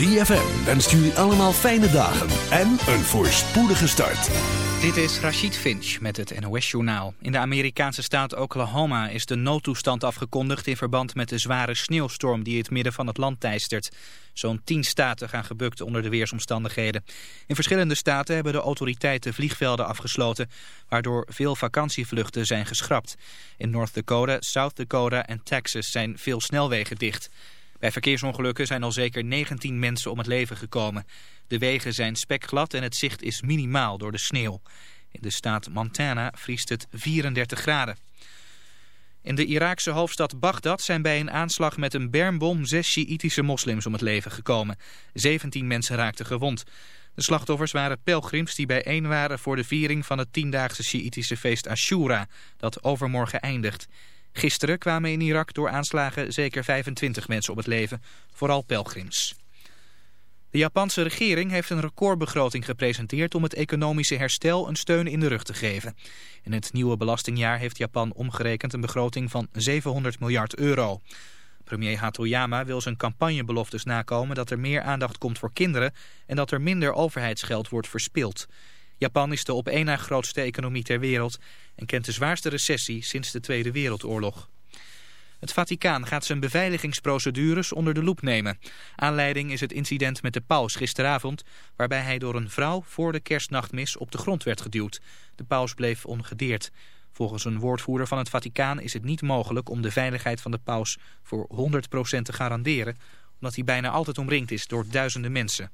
ZFM wenst jullie allemaal fijne dagen en een voorspoedige start. Dit is Rachid Finch met het NOS-journaal. In de Amerikaanse staat Oklahoma is de noodtoestand afgekondigd... in verband met de zware sneeuwstorm die het midden van het land teistert. Zo'n tien staten gaan gebukt onder de weersomstandigheden. In verschillende staten hebben de autoriteiten vliegvelden afgesloten... waardoor veel vakantievluchten zijn geschrapt. In North Dakota, South Dakota en Texas zijn veel snelwegen dicht... Bij verkeersongelukken zijn al zeker 19 mensen om het leven gekomen. De wegen zijn spekglad en het zicht is minimaal door de sneeuw. In de staat Montana vriest het 34 graden. In de Iraakse hoofdstad Bagdad zijn bij een aanslag met een bermbom zes Sjiïtische moslims om het leven gekomen. 17 mensen raakten gewond. De slachtoffers waren pelgrims die bijeen waren voor de viering van het tiendaagse Sjiïtische feest Ashura, dat overmorgen eindigt. Gisteren kwamen in Irak door aanslagen zeker 25 mensen op het leven, vooral pelgrims. De Japanse regering heeft een recordbegroting gepresenteerd om het economische herstel een steun in de rug te geven. In het nieuwe belastingjaar heeft Japan omgerekend een begroting van 700 miljard euro. Premier Hatoyama wil zijn campagnebeloftes nakomen dat er meer aandacht komt voor kinderen en dat er minder overheidsgeld wordt verspild. Japan is de op één na grootste economie ter wereld en kent de zwaarste recessie sinds de Tweede Wereldoorlog. Het Vaticaan gaat zijn beveiligingsprocedures onder de loep nemen. Aanleiding is het incident met de paus gisteravond... waarbij hij door een vrouw voor de kerstnachtmis op de grond werd geduwd. De paus bleef ongedeerd. Volgens een woordvoerder van het Vaticaan is het niet mogelijk om de veiligheid van de paus voor 100% te garanderen... omdat hij bijna altijd omringd is door duizenden mensen.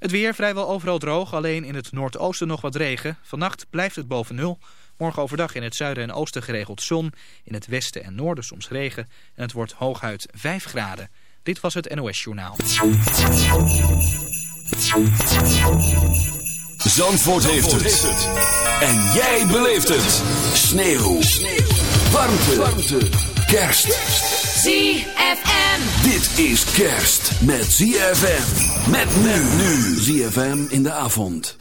Het weer vrijwel overal droog, alleen in het noordoosten nog wat regen. Vannacht blijft het boven nul. Morgen overdag in het zuiden en oosten geregeld zon. In het westen en noorden soms regen. En het wordt hooguit 5 graden. Dit was het NOS Journaal. Zandvoort, heeft, het. En jij beleeft het. Sneeuw. Sneeuw. Warmte. Warmte. Kerst. ZFM. Dit is kerst met ZFM. Met men nu. ZFM in de avond.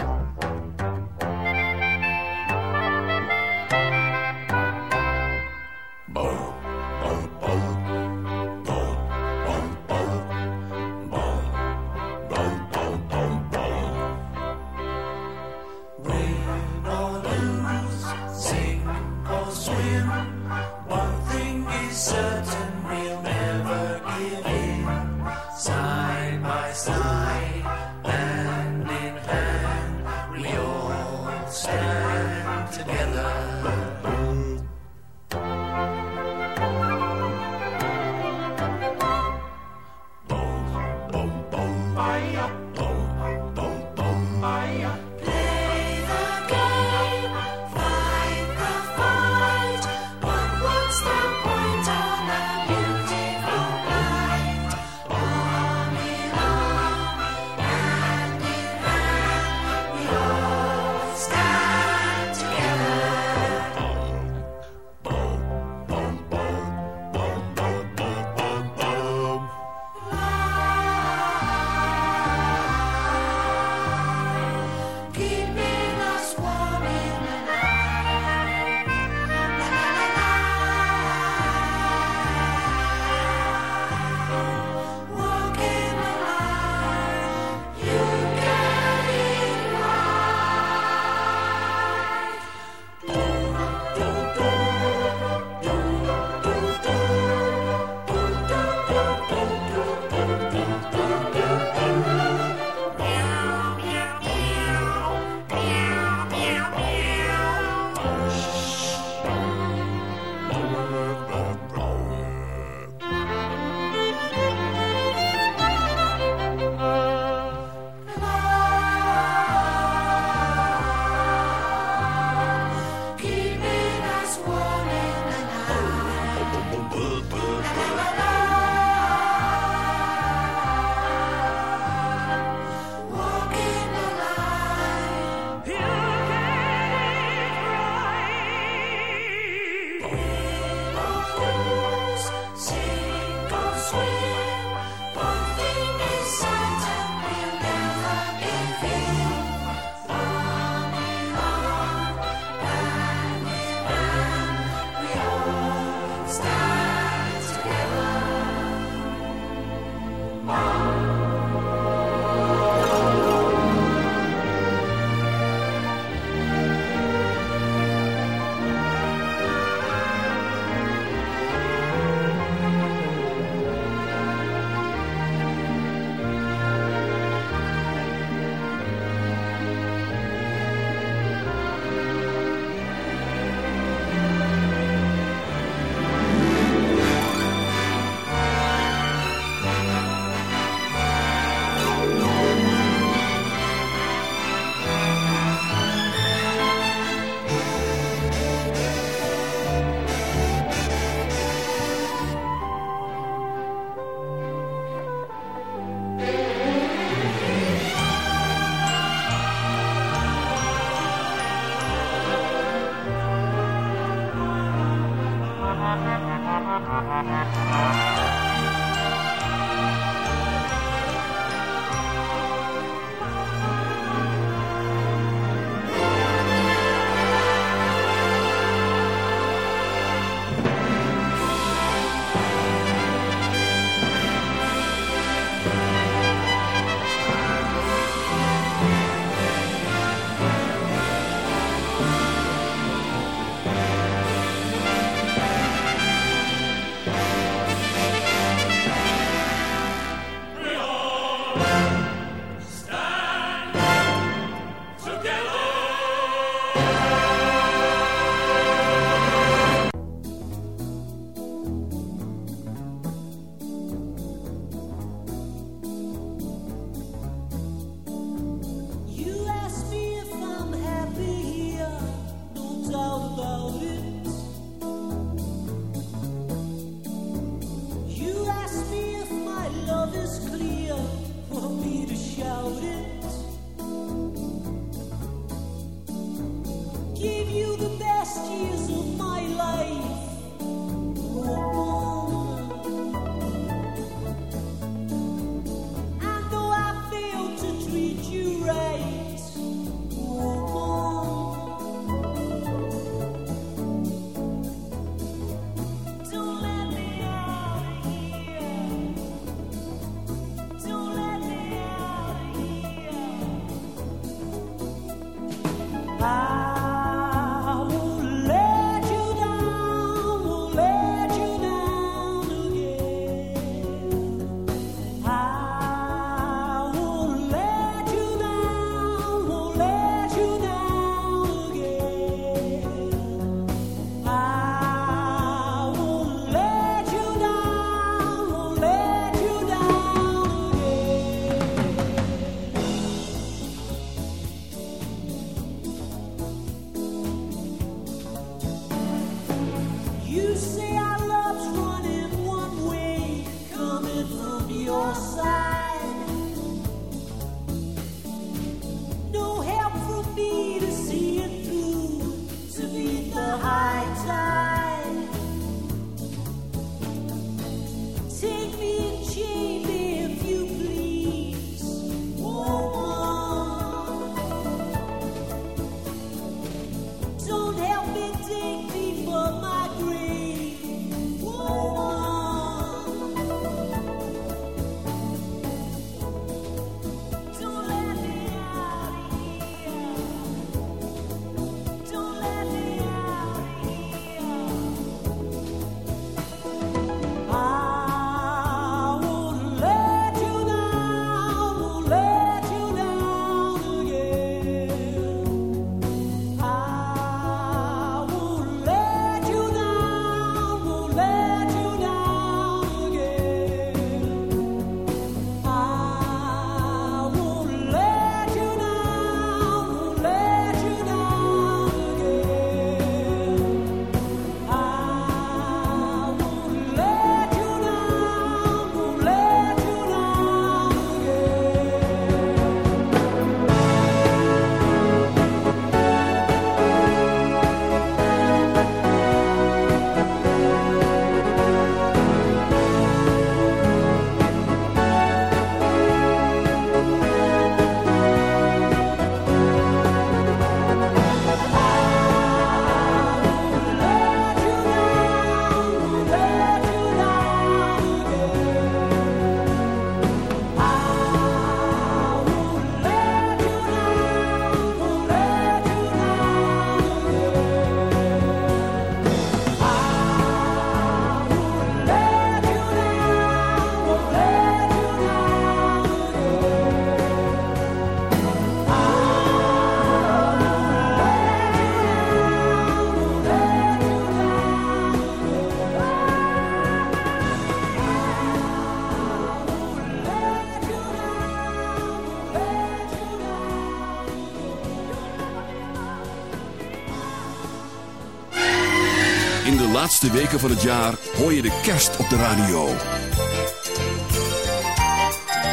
Laatste weken van het jaar hoor je de kerst op de radio.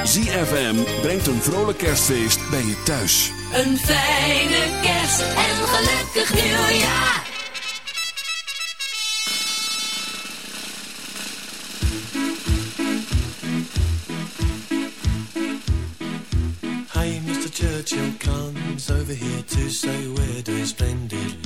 ZFM brengt een vrolijk kerstfeest bij je thuis. Een fijne kerst en een gelukkig nieuwjaar. Hey, Mr. Churchill comes over here to say we're doing splendidly.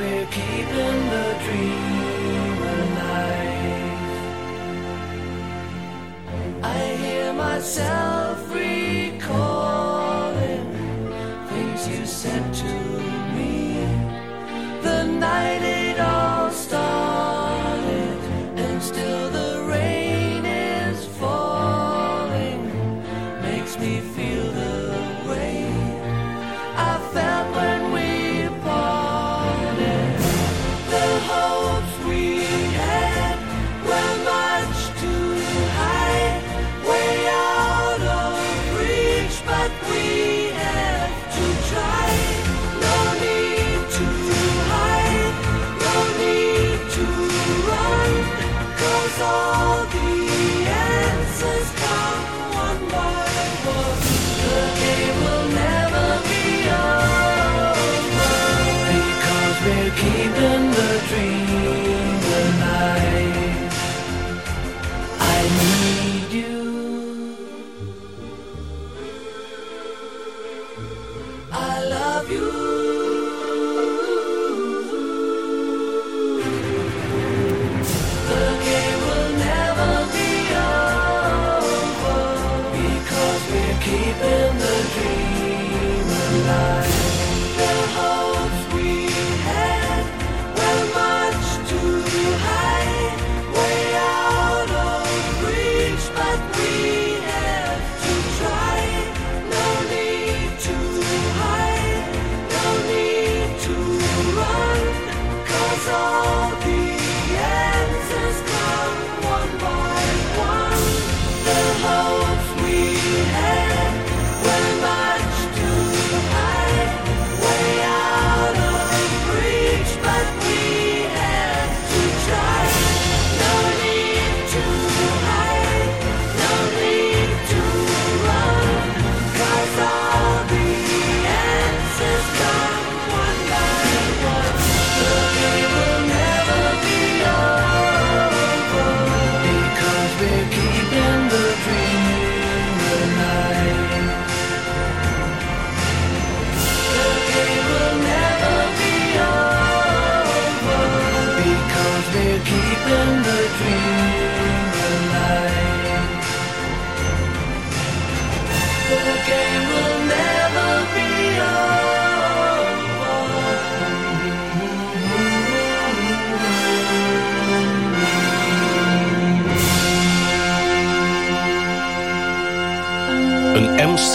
we're keeping the dream alive. I hear myself.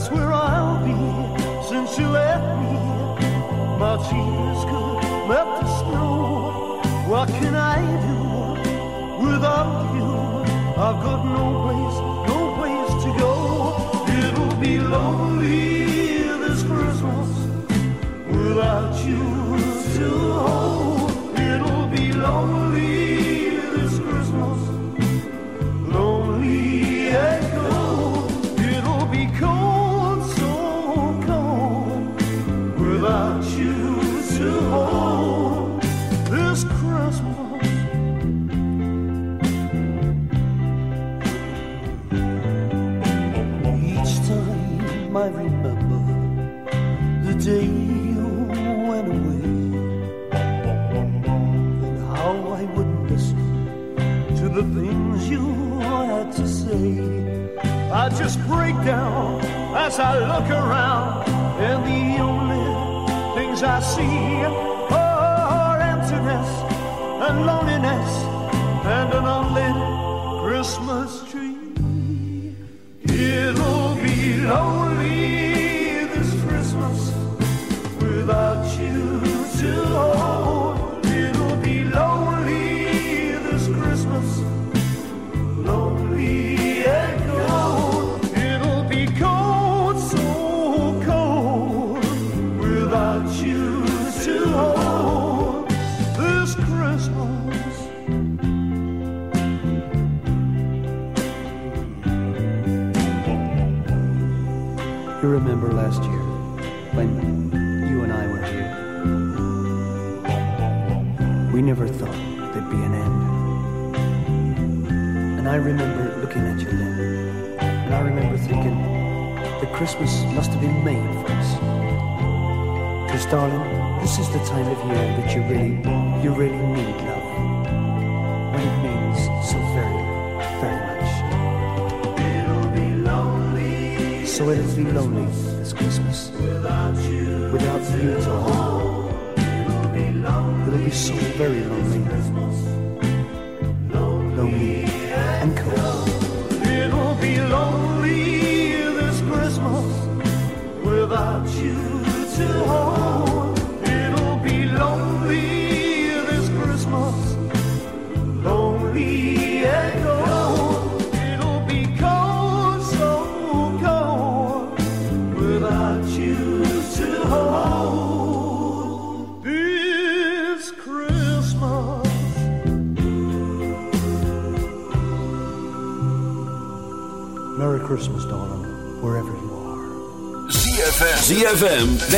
that's where I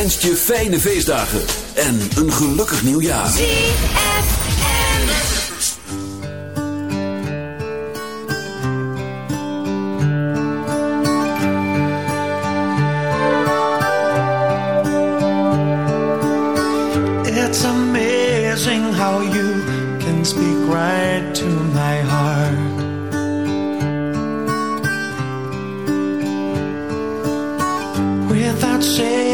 wenst je fijne feestdagen en een gelukkig nieuwjaar. ZFM. It's amazing how you can speak right to my heart. without saying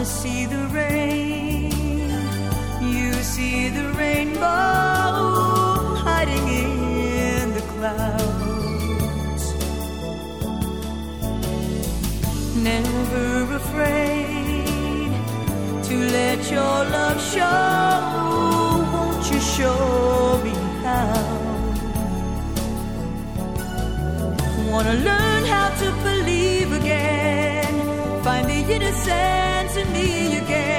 don't see the rain, you see the rainbow hiding in the clouds. Never afraid to let your love show. Won't you show me how? Wanna learn how to believe you to send to me again.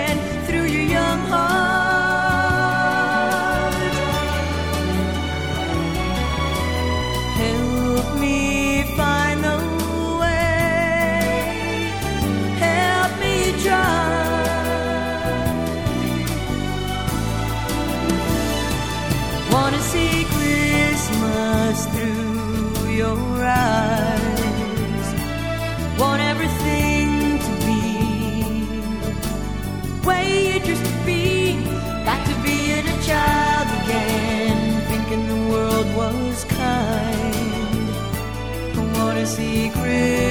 secret.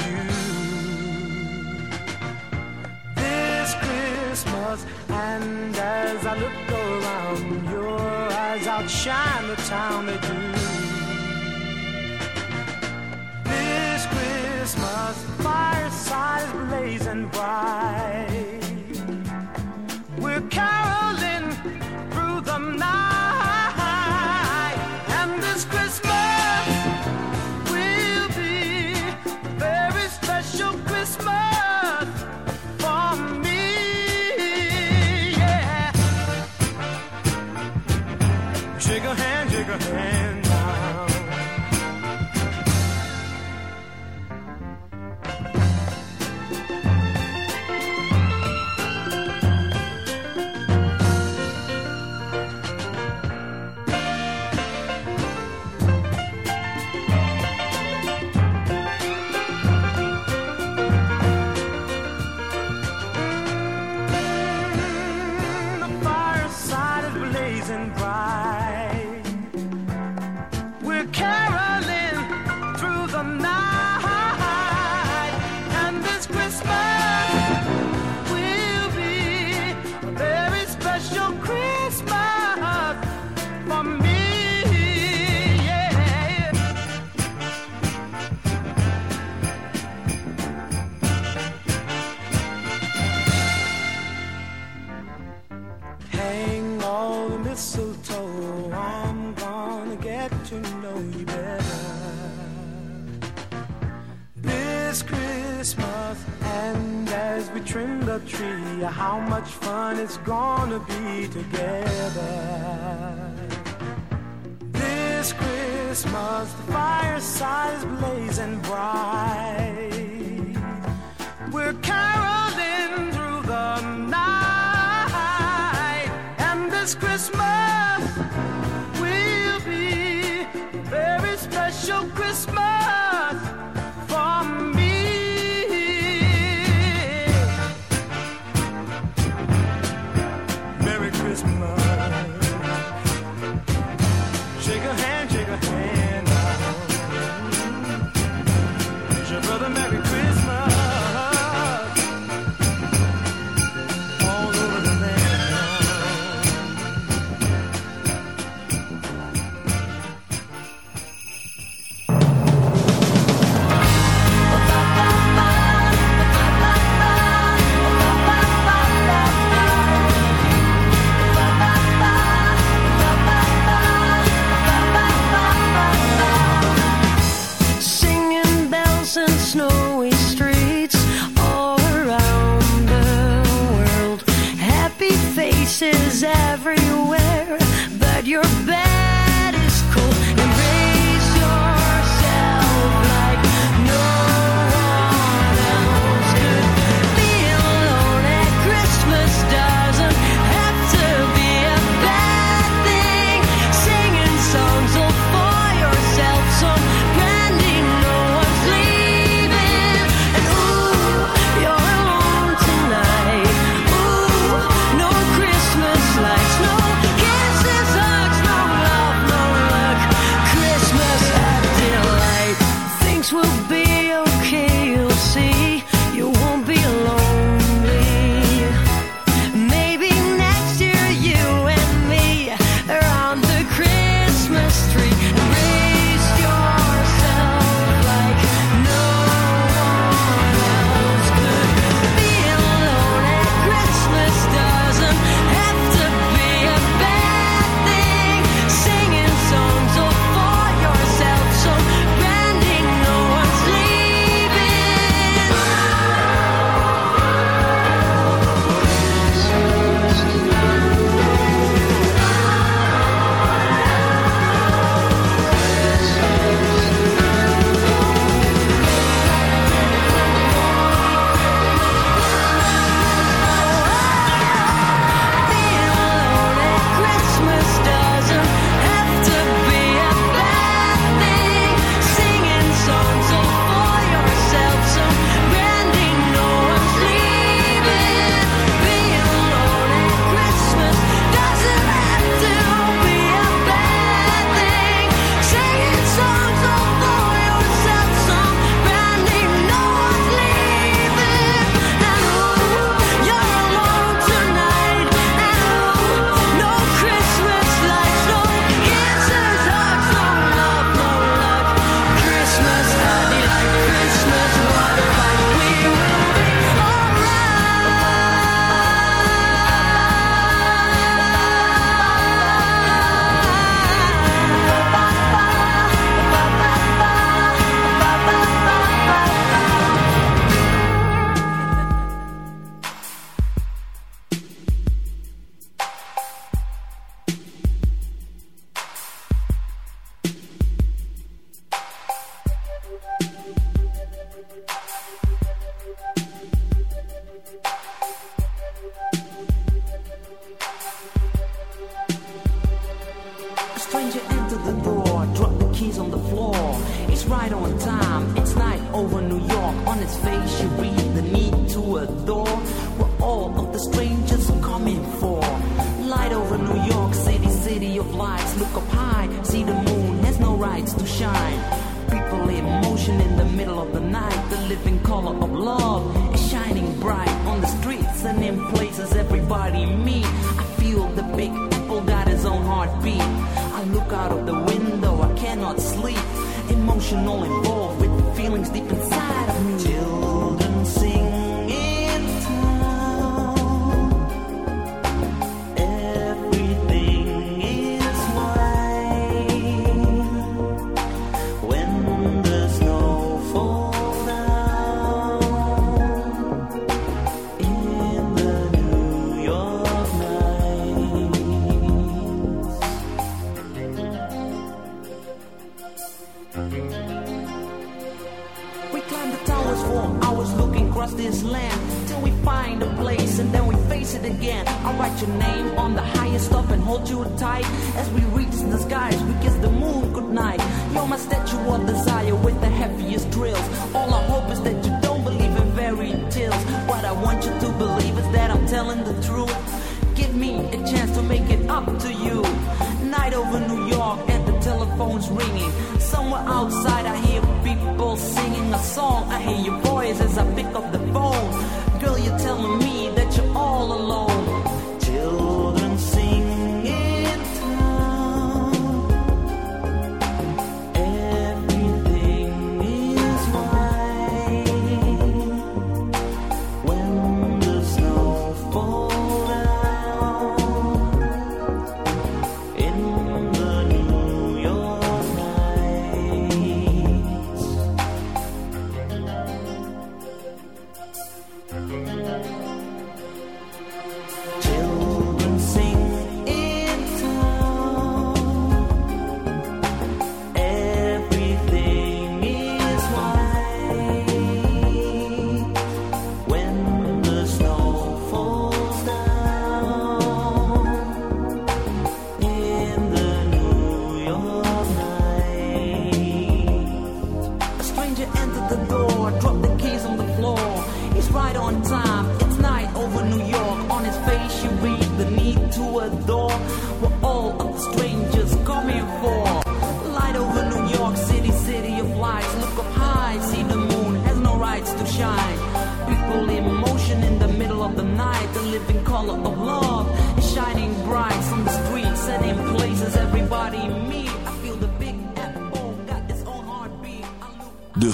and as I look around, your eyes outshine the town they do. This Christmas, fireside blazing bright.